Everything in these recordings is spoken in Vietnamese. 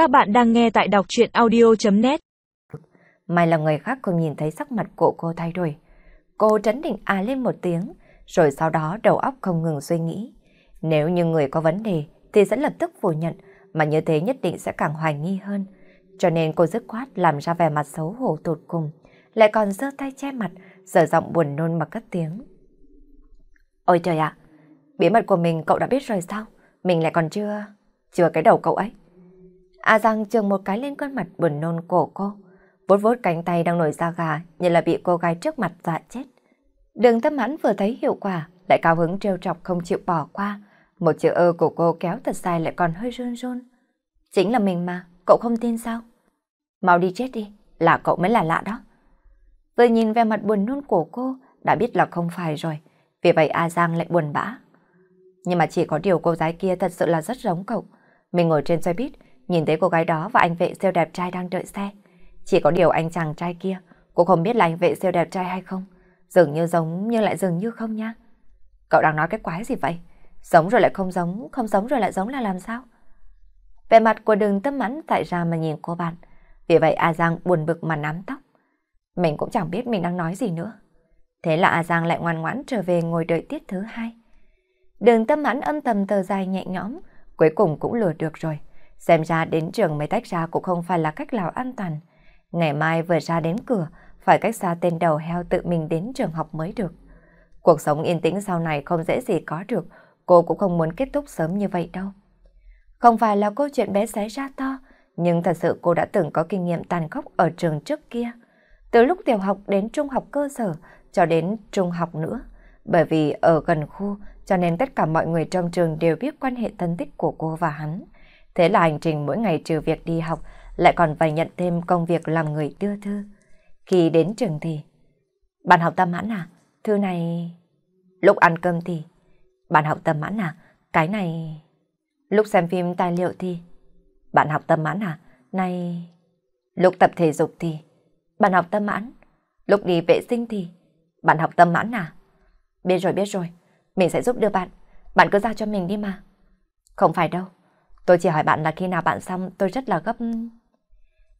Các bạn đang nghe tại đọc chuyện audio.net May là người khác không nhìn thấy sắc mặt của cô thay đổi. Cô trấn định à lên một tiếng, rồi sau đó đầu óc không ngừng suy nghĩ. Nếu như người có vấn đề thì sẽ lập tức phủ nhận, mà như thế nhất định sẽ càng hoài nghi hơn. Cho nên cô dứt khoát làm ra vẻ mặt xấu hổ tụt cùng, lại còn giơ tay che mặt, giờ giọng buồn nôn mà cất tiếng. Ôi trời ạ, bí mật của mình cậu đã biết rồi sao? Mình lại còn chưa... chưa cái đầu cậu ấy. À A Giang trường một cái lên khuôn mặt buồn nôn của cô, vốt vốt cánh tay đang nổi da gà như là bị cô gái trước mặt dọa chết. Đường tâm hắn vừa thấy hiệu quả, lại cao hứng trêu chọc không chịu bỏ qua. Một chữ ơ của cô kéo thật dài lại còn hơi run run. Chính là mình mà, cậu không tin sao? Mau đi chết đi, là cậu mới là lạ đó. Vừa nhìn về mặt buồn nôn của cô, đã biết là không phải rồi. Vì vậy A Giang lại buồn bã. Nhưng mà chỉ có điều cô gái kia thật sự là rất giống cậu. Mình ngồi trên xe buýt, nhìn thấy cô gái đó và anh vệ siêu đẹp trai đang đợi xe. Chỉ có điều anh chàng trai kia, cô không biết là anh vệ siêu đẹp trai hay không. Dường như giống nhưng lại dường như không nha. Cậu đang nói cái quái gì vậy? Giống rồi lại không giống, không giống rồi lại giống là làm sao? Vẻ mặt của đường tâm mãn tại ra mà nhìn cô bạn. Vì vậy A Giang buồn bực mà nắm tóc. Mình cũng chẳng biết mình đang nói gì nữa. Thế là A Giang lại ngoan ngoãn trở về ngồi đợi tiết thứ hai. Đường tâm mãn âm tầm tờ dài nhẹ nhõm, cuối cùng cũng lừa được rồi. Xem ra đến trường mới tách ra cũng không phải là cách nào an toàn. Ngày mai vừa ra đến cửa, phải cách xa tên đầu heo tự mình đến trường học mới được. Cuộc sống yên tĩnh sau này không dễ gì có được, cô cũng không muốn kết thúc sớm như vậy đâu. Không phải là câu chuyện bé xé ra to, nhưng thật sự cô đã từng có kinh nghiệm tàn khốc ở trường trước kia. Từ lúc tiểu học đến trung học cơ sở, cho đến trung học nữa. Bởi vì ở gần khu, cho nên tất cả mọi người trong trường đều biết quan hệ thân tích của cô và hắn. Thế là hành trình mỗi ngày trừ việc đi học, lại còn phải nhận thêm công việc làm người đưa thư. Khi đến trường thì, bạn học tâm mãn à? Thư này... Lúc ăn cơm thì, bạn học tâm mãn à? Cái này... Lúc xem phim tài liệu thì, bạn học tâm mãn à? Này... Lúc tập thể dục thì, bạn học tâm mãn. Lúc đi vệ sinh thì, bạn học tâm mãn à? Biết rồi, biết rồi. Mình sẽ giúp đưa bạn. Bạn cứ ra cho mình đi mà. Không phải đâu. Tôi chỉ hỏi bạn là khi nào bạn xong tôi rất là gấp.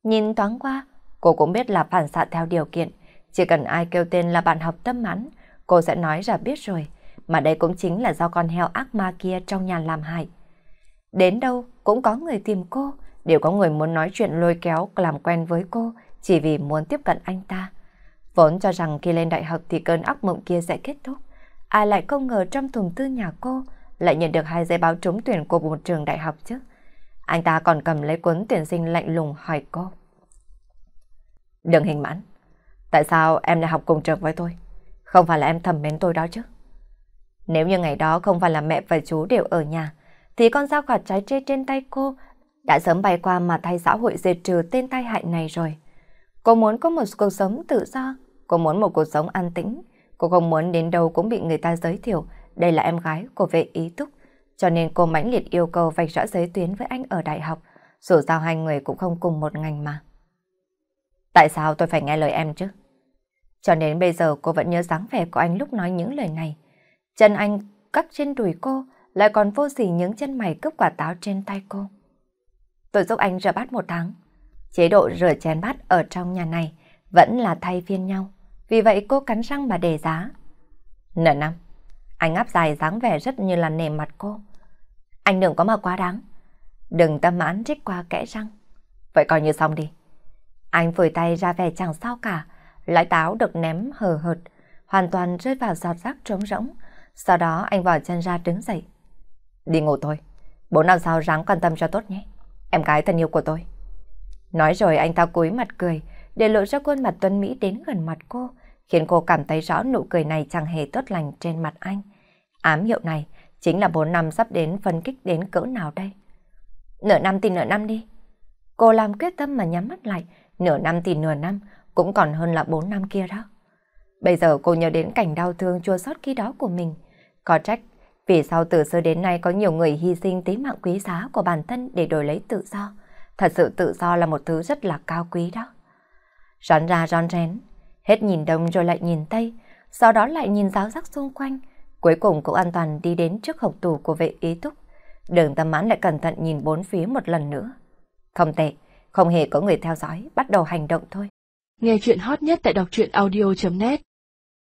Nhìn thoáng qua, cô cũng biết là phản xạ theo điều kiện. Chỉ cần ai kêu tên là bạn học tâm mắn, cô sẽ nói ra biết rồi. Mà đây cũng chính là do con heo ác ma kia trong nhà làm hại. Đến đâu cũng có người tìm cô, đều có người muốn nói chuyện lôi kéo làm quen với cô chỉ vì muốn tiếp cận anh ta. Vốn cho rằng khi lên đại học thì cơn ác mộng kia sẽ kết thúc. Ai lại không ngờ trong thùng tư nhà cô lại nhận được hai giấy báo trúng tuyển của một trường đại học chứ. Anh ta còn cầm lấy cuốn tuyển sinh lạnh lùng hỏi cô. Đừng hình mãn. Tại sao em lại học cùng trường với tôi? Không phải là em thầm mến tôi đó chứ? Nếu như ngày đó không phải là mẹ và chú đều ở nhà, thì con dao gọt trái trê trên tay cô đã sớm bay qua mà thay xã hội diệt trừ tên tai hại này rồi. Cô muốn có một cuộc sống tự do, cô muốn một cuộc sống an tĩnh, cô không muốn đến đâu cũng bị người ta giới thiệu đây là em gái của vệ ý túc, cho nên cô mãnh liệt yêu cầu vạch rõ giới tuyến với anh ở đại học, dù sao hai người cũng không cùng một ngành mà. Tại sao tôi phải nghe lời em chứ? Cho đến bây giờ cô vẫn nhớ dáng vẻ của anh lúc nói những lời này. Chân anh cắt trên đùi cô, lại còn vô sỉ những chân mày cướp quả táo trên tay cô. Tôi giúp anh rửa bát một tháng. Chế độ rửa chén bát ở trong nhà này vẫn là thay phiên nhau. Vì vậy cô cắn răng mà đề giá. Nửa năm, anh áp dài dáng vẻ rất như là nề mặt cô. Anh đừng có mà quá đáng. Đừng tâm mãn trích qua kẽ răng. Vậy coi như xong đi. Anh vùi tay ra vẻ chẳng sao cả. Lãi táo được ném hờ hợt, hoàn toàn rơi vào giọt rác trống rỗng. Sau đó anh vào chân ra đứng dậy. Đi ngủ thôi. Bốn năm sau ráng quan tâm cho tốt nhé. Em gái thân yêu của tôi. Nói rồi anh ta cúi mặt cười, để lộ ra khuôn mặt tuấn Mỹ đến gần mặt cô, khiến cô cảm thấy rõ nụ cười này chẳng hề tốt lành trên mặt anh. Ám hiệu này chính là 4 năm sắp đến phân kích đến cỡ nào đây? Nửa năm thì nửa năm đi. Cô làm quyết tâm mà nhắm mắt lại, nửa năm thì nửa năm, cũng còn hơn là 4 năm kia đó. Bây giờ cô nhớ đến cảnh đau thương chua xót khi đó của mình. Có trách, vì sao từ xưa đến nay có nhiều người hy sinh tính mạng quý giá của bản thân để đổi lấy tự do. Thật sự tự do là một thứ rất là cao quý đó. Rón ra rón rén, hết nhìn đông rồi lại nhìn tây, sau đó lại nhìn giáo giác xung quanh. Cuối cùng cũng an toàn đi đến trước hộc tủ của vệ ý túc. Đường tâm mãn lại cẩn thận nhìn bốn phía một lần nữa. Không tệ, không hề có người theo dõi, bắt đầu hành động thôi. Nghe chuyện hot nhất tại đọc truyện audio.net